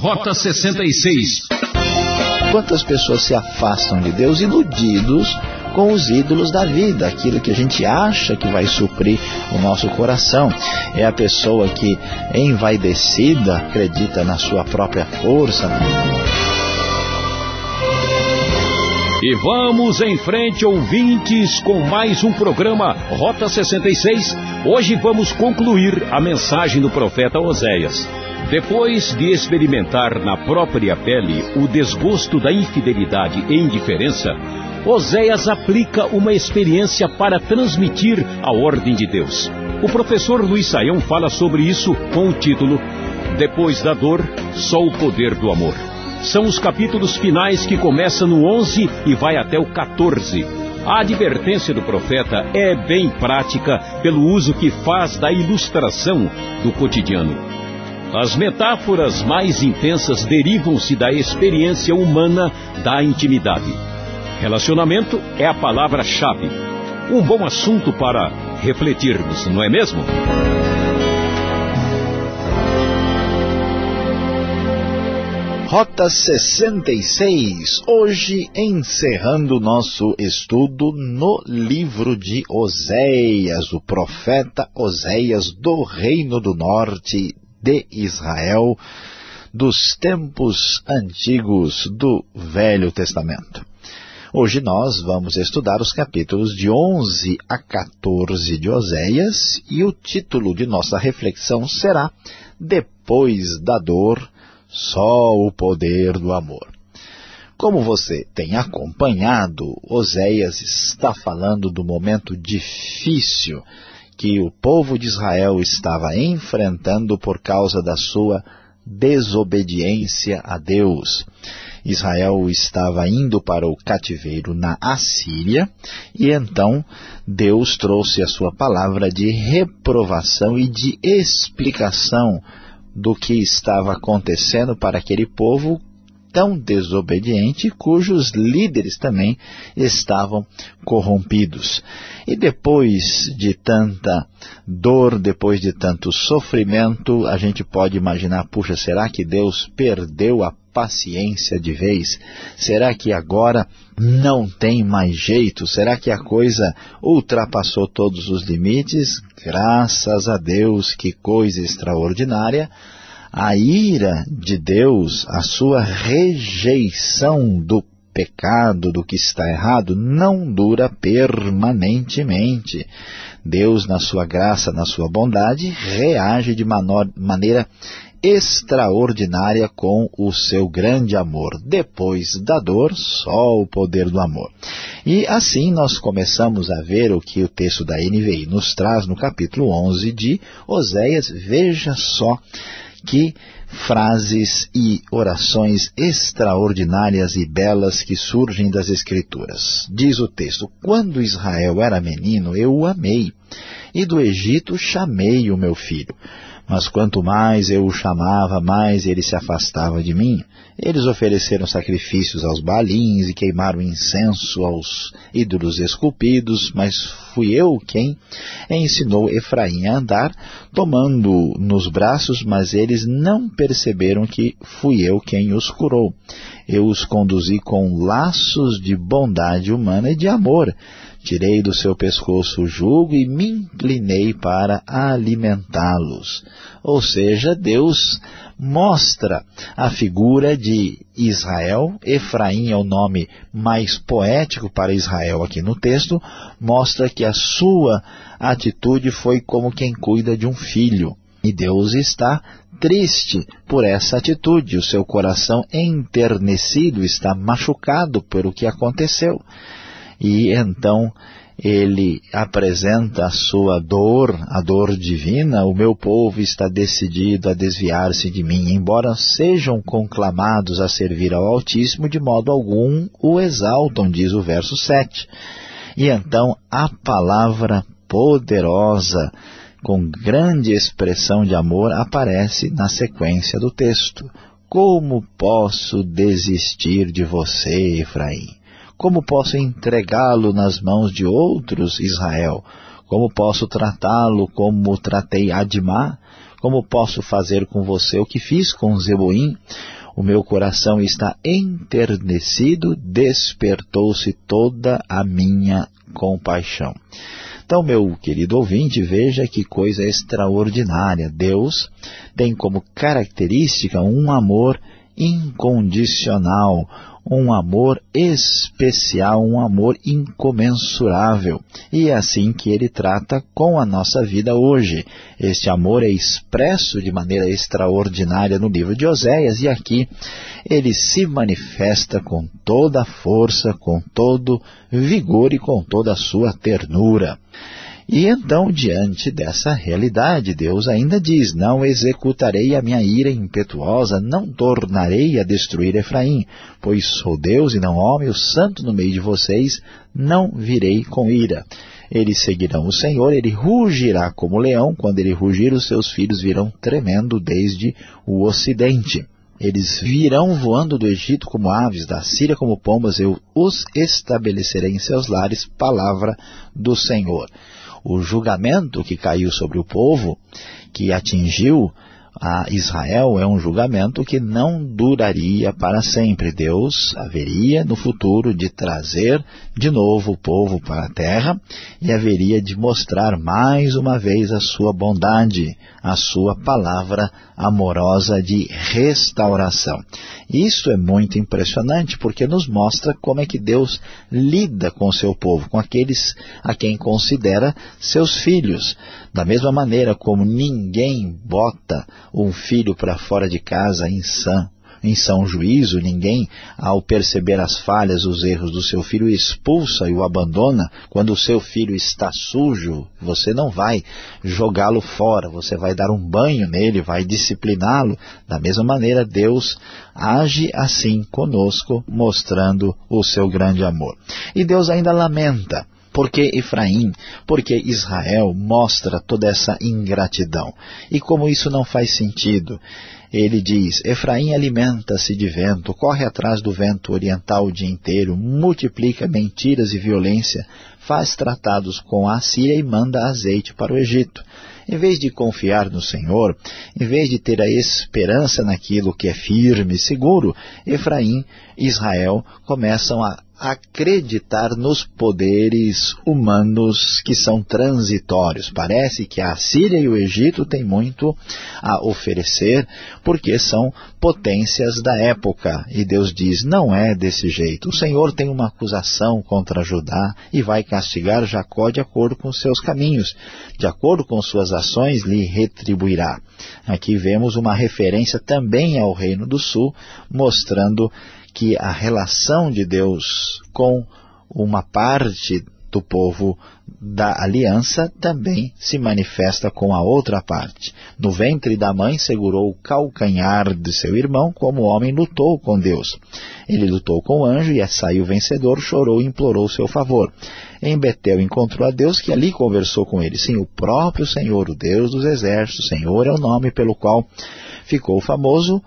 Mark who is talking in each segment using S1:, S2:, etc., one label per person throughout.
S1: Rota 66.
S2: Quantas pessoas se afastam de Deus iludidos com os ídolos da vida, aquilo que a gente acha que vai suprir o nosso coração. É a pessoa que, envaidecida, acredita na sua própria força.
S1: E vamos em frente, ouvintes, com mais um programa Rota 66. Hoje vamos concluir a mensagem do profeta Oséias. Depois de experimentar na própria pele o desgosto da infidelidade e indiferença, Oséias aplica uma experiência para transmitir a ordem de Deus. O professor Luiz Saião fala sobre isso com o título Depois da dor, só o poder do amor. São os capítulos finais que começam no 11 e vai até o 14. A advertência do profeta é bem prática pelo uso que faz da ilustração do cotidiano. As metáforas mais intensas derivam-se da experiência humana da intimidade. Relacionamento é a palavra-chave. Um bom assunto para refletirmos, não é mesmo?
S2: Rota 66, hoje encerrando nosso estudo no livro de Oséias, o profeta Oséias do Reino do Norte de Israel dos tempos antigos do Velho Testamento. Hoje nós vamos estudar os capítulos de 11 a 14 de Oséias e o título de nossa reflexão será Depois da dor, só o poder do amor. Como você tem acompanhado, Oséias está falando do momento difícil que o povo de Israel estava enfrentando por causa da sua desobediência a Deus. Israel estava indo para o cativeiro na Assíria e então Deus trouxe a sua palavra de reprovação e de explicação do que estava acontecendo para aquele povo tão desobediente, cujos líderes também estavam corrompidos. E depois de tanta dor, depois de tanto sofrimento, a gente pode imaginar, puxa, será que Deus perdeu a paciência de vez? Será que agora não tem mais jeito? Será que a coisa ultrapassou todos os limites? Graças a Deus, que coisa extraordinária! A ira de Deus, a sua rejeição do pecado, do que está errado, não dura permanentemente. Deus, na sua graça, na sua bondade, reage de maneira extraordinária com o seu grande amor. Depois da dor, só o poder do amor. E assim nós começamos a ver o que o texto da NVI nos traz no capítulo 11 de Oséias. Veja só que frases e orações extraordinárias e belas que surgem das Escrituras. Diz o texto, Quando Israel era menino, eu o amei, e do Egito chamei o meu filho. Mas quanto mais eu o chamava, mais ele se afastava de mim. Eles ofereceram sacrifícios aos balins e queimaram incenso aos ídolos esculpidos, mas fui eu quem ensinou Efraim a andar, tomando nos braços, mas eles não perceberam que fui eu quem os curou. Eu os conduzi com laços de bondade humana e de amor, Tirei do seu pescoço o jugo e me inclinei para alimentá-los. Ou seja, Deus mostra a figura de Israel, Efraim é o nome mais poético para Israel aqui no texto, mostra que a sua atitude foi como quem cuida de um filho. E Deus está triste por essa atitude, o seu coração enternecido, está machucado pelo que aconteceu e então ele apresenta a sua dor, a dor divina, o meu povo está decidido a desviar-se de mim, embora sejam conclamados a servir ao Altíssimo, de modo algum o exaltam, diz o verso 7. E então a palavra poderosa, com grande expressão de amor, aparece na sequência do texto. Como posso desistir de você, Efraim? Como posso entregá-lo nas mãos de outros, Israel? Como posso tratá-lo como tratei Admá? como posso fazer com você o que fiz com Zeboim? O meu coração está enternecido, despertou-se toda a minha compaixão. Então, meu querido ouvinte, veja que coisa extraordinária. Deus tem como característica um amor incondicional, um amor especial, um amor incomensurável. E é assim que ele trata com a nossa vida hoje. Este amor é expresso de maneira extraordinária no livro de Oséias e aqui ele se manifesta com toda a força, com todo vigor e com toda a sua ternura. E então, diante dessa realidade, Deus ainda diz, não executarei a minha ira impetuosa, não tornarei a destruir Efraim, pois sou Deus e não homem, o santo no meio de vocês, não virei com ira. Eles seguirão o Senhor, ele rugirá como leão, quando ele rugir os seus filhos virão tremendo desde o ocidente. Eles virão voando do Egito como aves, da Síria como pombas, eu os estabelecerei em seus lares, palavra do Senhor o julgamento que caiu sobre o povo, que atingiu a Israel, é um julgamento que não duraria para sempre. Deus haveria no futuro de trazer de novo o povo para a terra e haveria de mostrar mais uma vez a sua bondade, a sua palavra amorosa de restauração. Isso é muito impressionante porque nos mostra como é que Deus lida com o seu povo, com aqueles a quem considera seus filhos. Da mesma maneira como ninguém bota um filho para fora de casa insano, em são juízo, ninguém, ao perceber as falhas, os erros do seu filho, expulsa e o abandona. Quando o seu filho está sujo, você não vai jogá-lo fora, você vai dar um banho nele, vai discipliná-lo. Da mesma maneira, Deus age assim conosco, mostrando o seu grande amor. E Deus ainda lamenta porque Efraim, porque Israel mostra toda essa ingratidão. E como isso não faz sentido, ele diz, Efraim alimenta-se de vento, corre atrás do vento oriental o dia inteiro, multiplica mentiras e violência, faz tratados com a Síria e manda azeite para o Egito. Em vez de confiar no Senhor, em vez de ter a esperança naquilo que é firme e seguro, Efraim e Israel começam a acreditar nos poderes humanos que são transitórios. Parece que a Síria e o Egito têm muito a oferecer, porque são potências da época. E Deus diz, não é desse jeito. O Senhor tem uma acusação contra Judá e vai castigar Jacó de acordo com seus caminhos. De acordo com suas ações, lhe retribuirá. Aqui vemos uma referência também ao Reino do Sul, mostrando que a relação de Deus com uma parte do povo da aliança também se manifesta com a outra parte. No ventre da mãe segurou o calcanhar de seu irmão, como o homem lutou com Deus. Ele lutou com o anjo e saiu vencedor, chorou e implorou seu favor. Em Betel encontrou a Deus que ali conversou com ele. Sim, o próprio Senhor, o Deus dos exércitos, Senhor é o nome pelo qual ficou famoso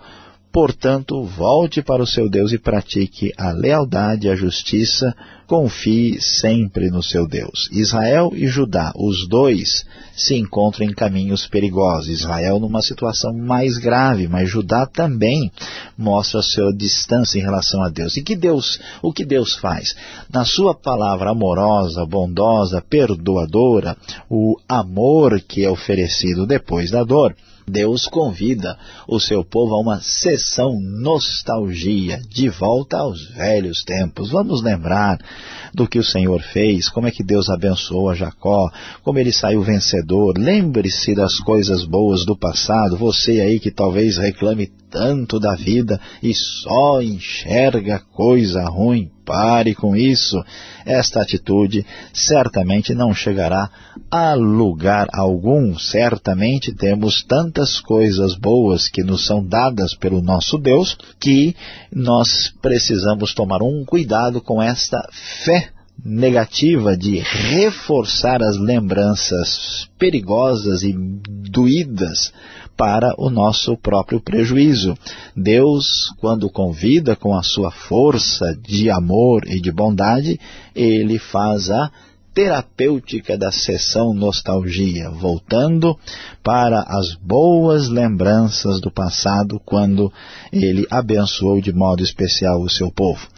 S2: Portanto, volte para o seu Deus e pratique a lealdade e a justiça, confie sempre no seu Deus. Israel e Judá, os dois, se encontram em caminhos perigosos. Israel numa situação mais grave, mas Judá também mostra a sua distância em relação a Deus. E que Deus, o que Deus faz? Na sua palavra amorosa, bondosa, perdoadora, o amor que é oferecido depois da dor, Deus convida o seu povo a uma sessão nostalgia, de volta aos velhos tempos. Vamos lembrar do que o Senhor fez, como é que Deus abençoou a Jacó, como ele saiu vencedor. Lembre-se das coisas boas do passado, você aí que talvez reclame tanto da vida e só enxerga coisa ruim. Pare com isso. Esta atitude certamente não chegará a lugar algum. Certamente temos tantas coisas boas que nos são dadas pelo nosso Deus que nós precisamos tomar um cuidado com esta fé negativa de reforçar as lembranças perigosas e doídas para o nosso próprio prejuízo. Deus, quando convida com a sua força de amor e de bondade, Ele faz a terapêutica da sessão nostalgia, voltando para as boas lembranças do passado, quando ele abençoou de modo especial o seu povo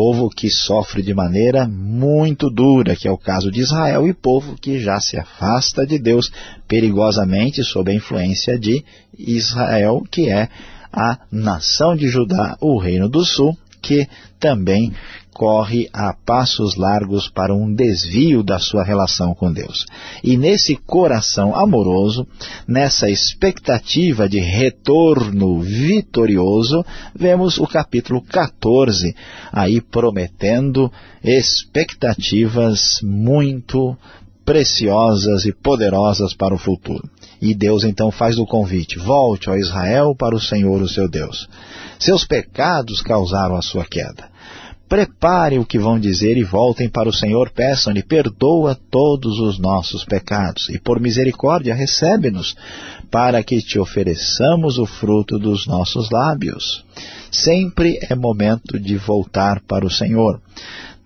S2: povo que sofre de maneira muito dura, que é o caso de Israel, e povo que já se afasta de Deus perigosamente sob a influência de Israel, que é a nação de Judá, o reino do sul, que também corre a passos largos para um desvio da sua relação com Deus. E nesse coração amoroso, nessa expectativa de retorno vitorioso, vemos o capítulo 14 aí prometendo expectativas muito preciosas e poderosas para o futuro. E Deus então faz o convite, volte ao Israel para o Senhor o seu Deus. Seus pecados causaram a sua queda. Prepare o que vão dizer e voltem para o Senhor, peçam-lhe, perdoa todos os nossos pecados, e por misericórdia recebe-nos, para que te ofereçamos o fruto dos nossos lábios. Sempre é momento de voltar para o Senhor.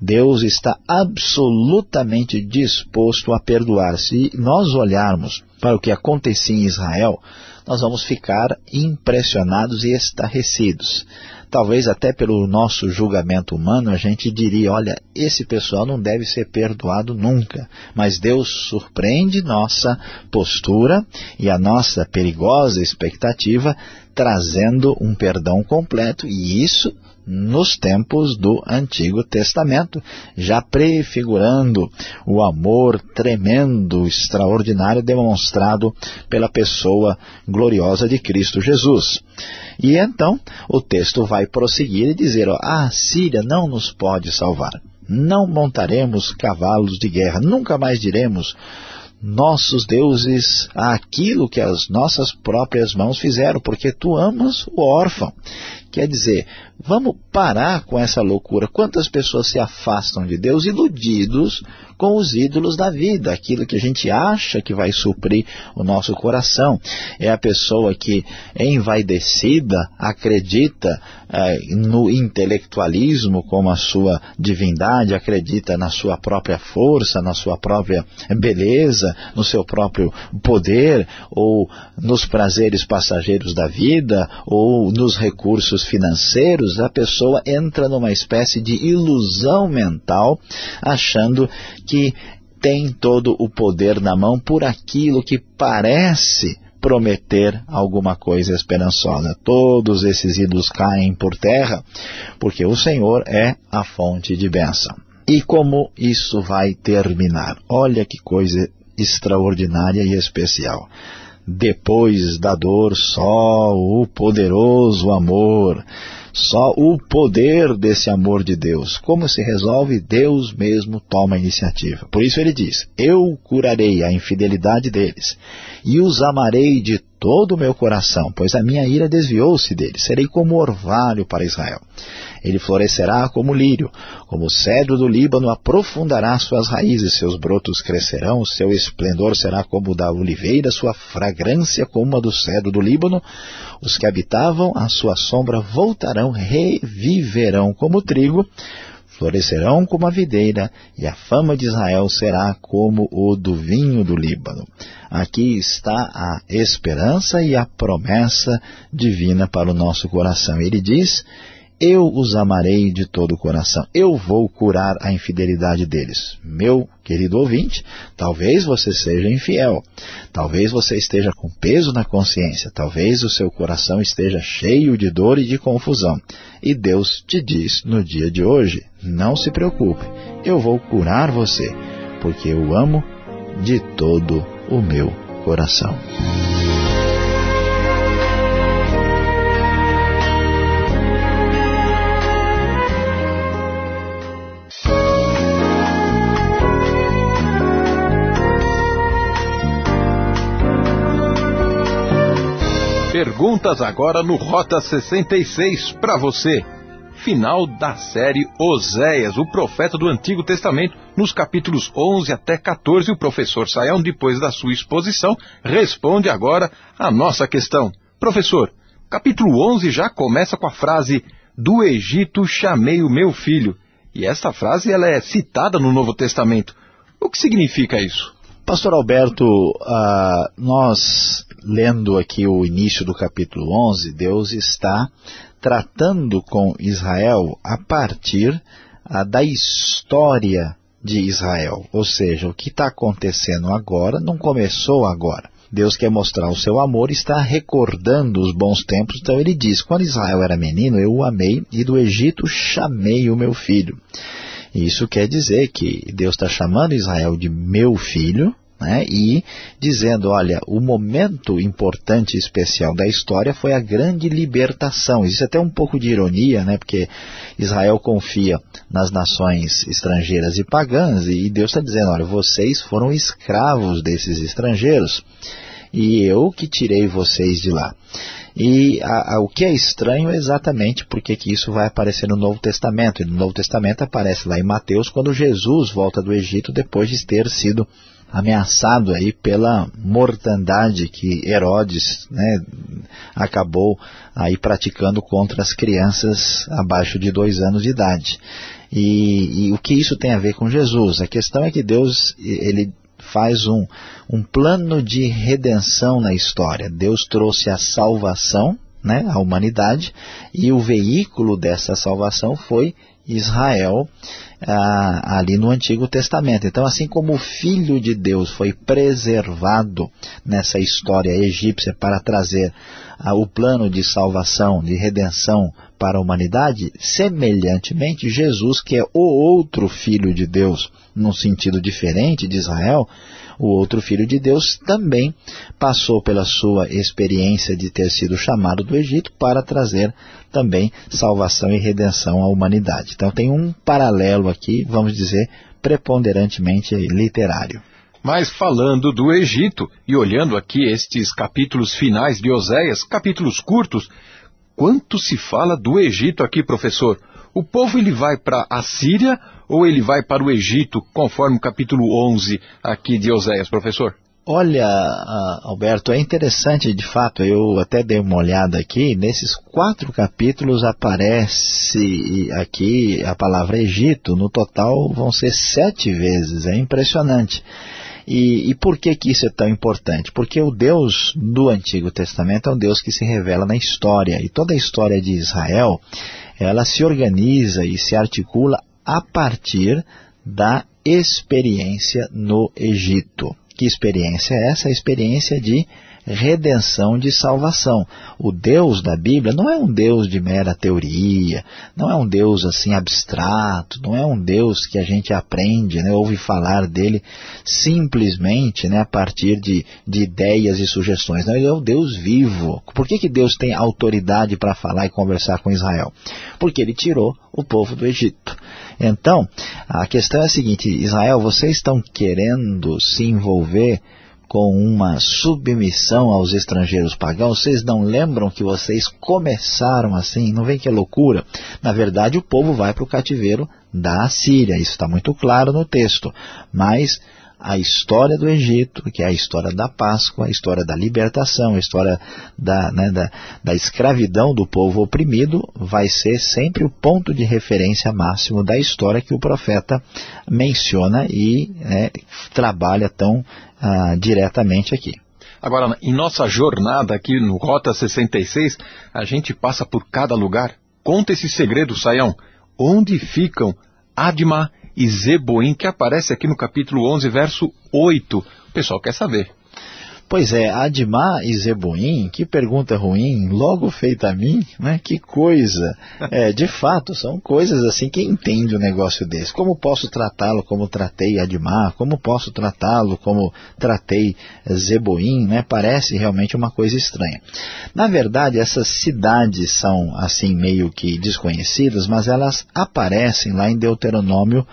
S2: Deus está absolutamente disposto a perdoar. Se nós olharmos para o que acontecia em Israel, nós vamos ficar impressionados e estarrecidos talvez até pelo nosso julgamento humano, a gente diria, olha, esse pessoal não deve ser perdoado nunca. Mas Deus surpreende nossa postura e a nossa perigosa expectativa, trazendo um perdão completo, e isso nos tempos do Antigo Testamento, já prefigurando o amor tremendo, extraordinário demonstrado pela pessoa gloriosa de Cristo Jesus. E então o texto vai prosseguir e dizer, ó, a Síria não nos pode salvar. Não montaremos cavalos de guerra, nunca mais diremos nossos deuses aquilo que as nossas próprias mãos fizeram, porque tu amas o órfão. Quer dizer, vamos parar com essa loucura. Quantas pessoas se afastam de Deus iludidos com os ídolos da vida, aquilo que a gente acha que vai suprir o nosso coração. É a pessoa que, envaidecida, acredita é, no intelectualismo como a sua divindade, acredita na sua própria força, na sua própria beleza, no seu próprio poder, ou nos prazeres passageiros da vida, ou nos recursos financeiros, a pessoa entra numa espécie de ilusão mental, achando que tem todo o poder na mão por aquilo que parece prometer alguma coisa esperançosa. Todos esses ídolos caem por terra, porque o Senhor é a fonte de bênção. E como isso vai terminar? Olha que coisa extraordinária e especial. Depois da dor, só o poderoso amor, só o poder desse amor de Deus. Como se resolve? Deus mesmo toma a iniciativa. Por isso ele diz, eu curarei a infidelidade deles e os amarei de todo o meu coração, pois a minha ira desviou-se deles. Serei como orvalho para Israel. Ele florescerá como lírio, como o cedro do Líbano aprofundará suas raízes, seus brotos crescerão, seu esplendor será como o da oliveira, sua fragrância como a do cedro do Líbano. Os que habitavam a sua sombra voltarão, reviverão como trigo, florescerão como a videira, e a fama de Israel será como o do vinho do Líbano. Aqui está a esperança e a promessa divina para o nosso coração. Ele diz, eu os amarei de todo o coração. Eu vou curar a infidelidade deles. Meu querido ouvinte, talvez você seja infiel. Talvez você esteja com peso na consciência. Talvez o seu coração esteja cheio de dor e de confusão. E Deus te diz no dia de hoje, não se preocupe, eu vou curar você, porque eu amo de todo o meu coração.
S1: Perguntas agora no Rota 66 para você. Final da série Oséias, o profeta do Antigo Testamento, nos capítulos 11 até 14. O professor Sayão, depois da sua exposição, responde agora a nossa questão. Professor, capítulo 11 já começa com a frase Do Egito chamei o meu filho. E esta frase ela é citada no Novo Testamento.
S3: O que significa isso?
S2: Pastor Alberto, uh, nós lendo aqui o início do capítulo 11, Deus está tratando com Israel a partir uh, da história de Israel. Ou seja, o que está acontecendo agora não começou agora. Deus quer mostrar o seu amor está recordando os bons tempos. Então ele diz, quando Israel era menino, eu o amei e do Egito chamei o meu filho. Isso quer dizer que Deus está chamando Israel de meu filho, né, e dizendo, olha, o momento importante e especial da história foi a grande libertação. Existe até um pouco de ironia, né, porque Israel confia nas nações estrangeiras e pagãs, e Deus está dizendo, olha, vocês foram escravos desses estrangeiros, e eu que tirei vocês de lá. E a, a, o que é estranho é exatamente porque que isso vai aparecer no Novo Testamento. E no Novo Testamento aparece lá em Mateus, quando Jesus volta do Egito depois de ter sido ameaçado aí pela mortandade que Herodes né, acabou aí praticando contra as crianças abaixo de dois anos de idade. E, e, o que isso tem a ver com Jesus? A questão é que Deus ele faz um, um plano de redenção na história. Deus trouxe a salvação né, à humanidade e o veículo dessa salvação foi Israel ah, ali no Antigo Testamento. Então, assim como o Filho de Deus foi preservado nessa história egípcia para trazer ah, o plano de salvação, de redenção para a humanidade, semelhantemente, Jesus, que é o outro Filho de Deus, num sentido diferente de Israel, o outro Filho de Deus também passou pela sua experiência de ter sido chamado do Egito para trazer também salvação e redenção à humanidade. Então tem um paralelo aqui, vamos dizer, preponderantemente literário.
S3: Mas falando do Egito, e olhando aqui estes capítulos finais de Oséias, capítulos curtos, quanto se fala do Egito aqui, professor? O povo ele vai para a Síria ou ele vai para o Egito, conforme o capítulo 11 aqui de Oséias, professor?
S2: Olha, Alberto, é interessante de fato, eu até dei uma olhada aqui, nesses quatro capítulos aparece aqui a palavra Egito, no total vão ser sete vezes, é impressionante. E, e, por que, que isso é tão importante? Porque o Deus do Antigo Testamento é um Deus que se revela na história, e toda a história de Israel, ela se organiza e se articula a partir da experiência no Egito. Que experiência é essa? A experiência de redenção de salvação. O Deus da Bíblia não é um Deus de mera teoria, não é um Deus assim abstrato, não é um Deus que a gente aprende, né, ouve falar dele simplesmente né, a partir de, de ideias e sugestões. Não, ele é o Deus vivo. Por que, que Deus tem autoridade para falar e conversar com Israel? Porque ele tirou o povo do Egito. Então, a questão é a seguinte, Israel, vocês estão querendo se envolver com uma submissão aos estrangeiros pagãos, vocês não lembram que vocês começaram assim? Não vem que é loucura? Na verdade, o povo vai para o cativeiro da Síria, isso está muito claro no texto. Mas a história do Egito, que é a história da Páscoa, a história da libertação, a história da, né, da, da escravidão do povo oprimido, vai ser sempre o ponto de referência máximo da história que o profeta menciona e né, trabalha tão ah, diretamente aqui.
S3: Agora, em nossa jornada aqui no Rota 66, a gente passa por cada lugar. Conta esse segredo, Saião. Onde ficam Adma e Zeboim, que aparece aqui no capítulo 11, verso 8. O pessoal quer saber.
S2: Pois é, Admá e Zeboim, que pergunta ruim, logo feita a mim, né? Que coisa. É, de fato, são coisas assim, quem entende um negócio desse? Como posso tratá-lo como tratei Admá? Como posso tratá-lo como tratei Zeboim, né? Parece realmente uma coisa estranha. Na verdade, essas cidades são assim meio que desconhecidas, mas elas aparecem lá em Deuteronômio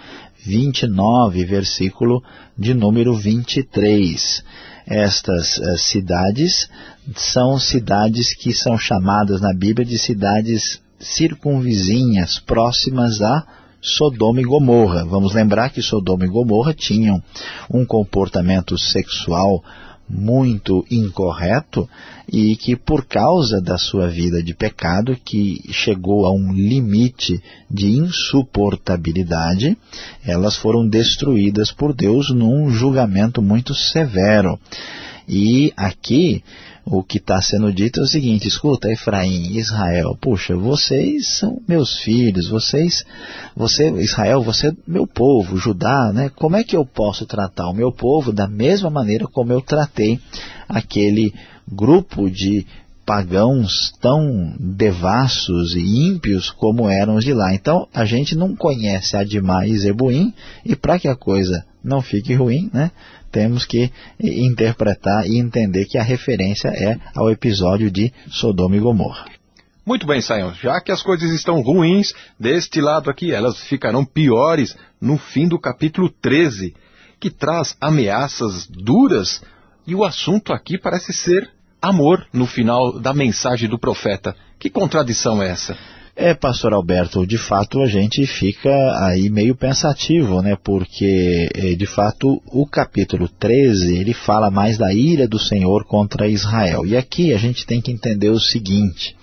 S2: 29, versículo de número 23 estas uh, cidades são cidades que são chamadas na Bíblia de cidades circunvizinhas, próximas a Sodoma e Gomorra. Vamos lembrar que Sodoma e Gomorra tinham um comportamento sexual muito incorreto e que por causa da sua vida de pecado, que chegou a um limite de insuportabilidade, elas foram destruídas por Deus num julgamento muito severo. E aqui o que está sendo dito é o seguinte, escuta Efraim, Israel, puxa, vocês são meus filhos, vocês, você, Israel, você é meu povo, Judá, né? Como é que eu posso tratar o meu povo da mesma maneira como eu tratei aquele grupo de pagãos tão devassos e ímpios como eram os de lá. Então, a gente não conhece Admá e Zebuim, e para que a coisa não fique ruim, né, temos que interpretar e entender que a referência é ao episódio de Sodoma e Gomorra.
S3: Muito bem, Sayão. Já que as coisas estão ruins deste lado aqui, elas ficarão piores no fim do capítulo 13, que traz ameaças duras e o assunto aqui parece ser amor no final da mensagem do profeta. Que contradição é essa?
S2: É, pastor Alberto, de fato a gente fica aí meio pensativo, né? Porque, eh, de fato, o capítulo 13, ele fala mais da ira do Senhor contra Israel. E aqui a gente tem que entender o seguinte,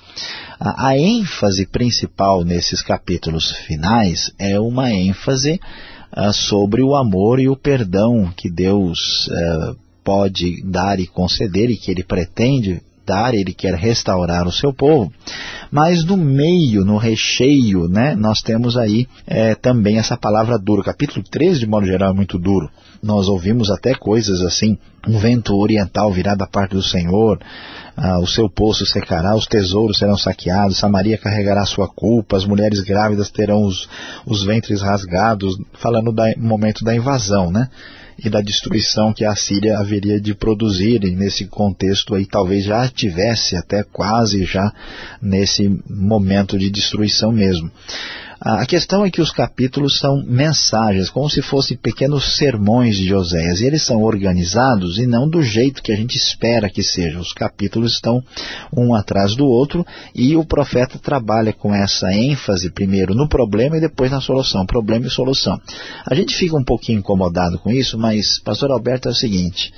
S2: a, a ênfase principal nesses capítulos finais é uma ênfase uh, sobre o amor e o perdão que Deus uh, pode dar e conceder e que ele pretende ele quer restaurar o seu povo. Mas no meio, no recheio, né, nós temos aí é, também essa palavra duro. Capítulo 13, de modo geral, é muito duro. Nós ouvimos até coisas assim, um vento oriental virá da parte do Senhor, ah, o seu poço secará, os tesouros serão saqueados, Samaria carregará sua culpa, as mulheres grávidas terão os, os ventres rasgados, falando do momento da invasão, né? E da destruição que a Síria haveria de produzir, e nesse contexto aí talvez já tivesse até quase já nesse momento de destruição mesmo. A questão é que os capítulos são mensagens, como se fossem pequenos sermões de Oséias. E eles são organizados e não do jeito que a gente espera que seja. Os capítulos estão um atrás do outro e o profeta trabalha com essa ênfase primeiro no problema e depois na solução. Problema e solução. A gente fica um pouquinho incomodado com isso, mas, pastor Alberto, é o seguinte...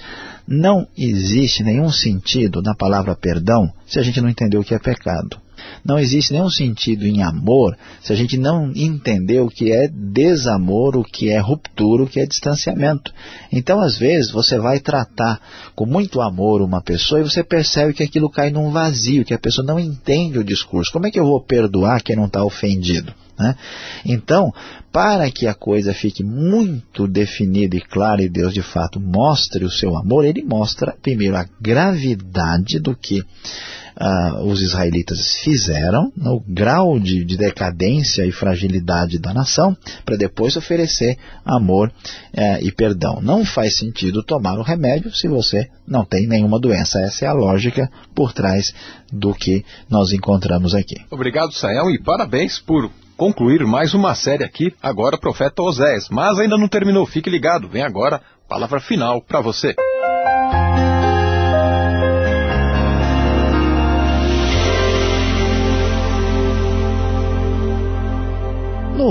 S2: Não existe nenhum sentido na palavra perdão se a gente não entender o que é pecado. Não existe nenhum sentido em amor se a gente não entender o que é desamor, o que é ruptura, o que é distanciamento. Então, às vezes, você vai tratar com muito amor uma pessoa e você percebe que aquilo cai num vazio, que a pessoa não entende o discurso. Como é que eu vou perdoar quem não está ofendido? Né? Então, para que a coisa fique muito definida e clara e Deus de fato mostre o seu amor, ele mostra primeiro a gravidade do que uh, os israelitas fizeram, no grau de, de, decadência e fragilidade da nação, para depois oferecer amor uh, e perdão. Não faz sentido tomar o remédio se você não tem nenhuma doença. Essa é a lógica por trás do que nós encontramos aqui.
S3: Obrigado, Sael, e parabéns por concluir mais uma série aqui, agora Profeta Oséias. Mas ainda não terminou, fique ligado, vem agora, palavra final para você.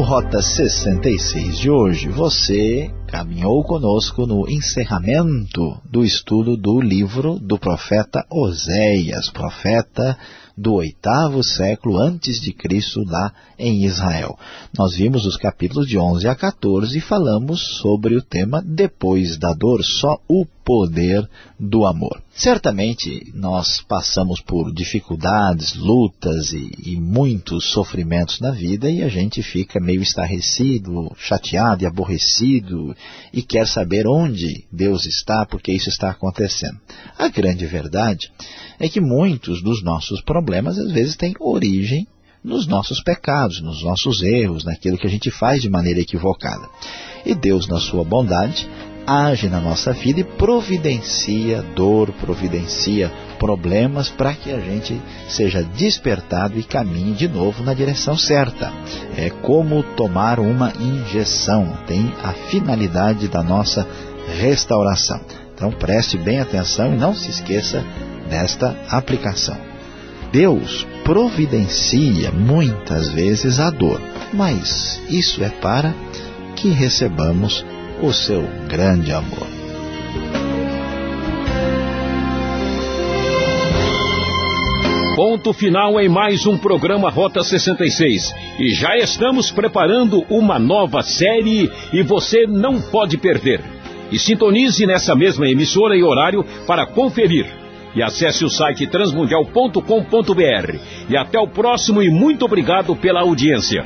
S2: Rota 66 de hoje, você caminhou conosco no encerramento do estudo do livro do profeta Oséias, profeta do oitavo século antes de Cristo lá em Israel. Nós vimos os capítulos de 11 a 14 e falamos sobre o tema depois da dor, só o poder do amor. Certamente nós passamos por dificuldades, lutas e, e, muitos sofrimentos na vida e a gente fica meio estarrecido, chateado e aborrecido e quer saber onde Deus está, porque isso está acontecendo. A grande verdade é que muitos dos nossos problemas às vezes têm origem nos nossos pecados, nos nossos erros, naquilo que a gente faz de maneira equivocada. E Deus, na sua bondade, age na nossa vida e providencia dor, providencia problemas para que a gente seja despertado e caminhe de novo na direção certa. É como tomar uma injeção, tem a finalidade da nossa restauração. Então preste bem atenção e não se esqueça desta aplicação. Deus providencia muitas vezes a dor, mas isso é para que recebamos o seu grande amor.
S1: Ponto final em mais um programa Rota 66. E já estamos preparando uma nova série e você não pode perder. E sintonize nessa mesma emissora e horário para conferir. E acesse o site transmundial.com.br. E até o próximo e muito obrigado pela audiência.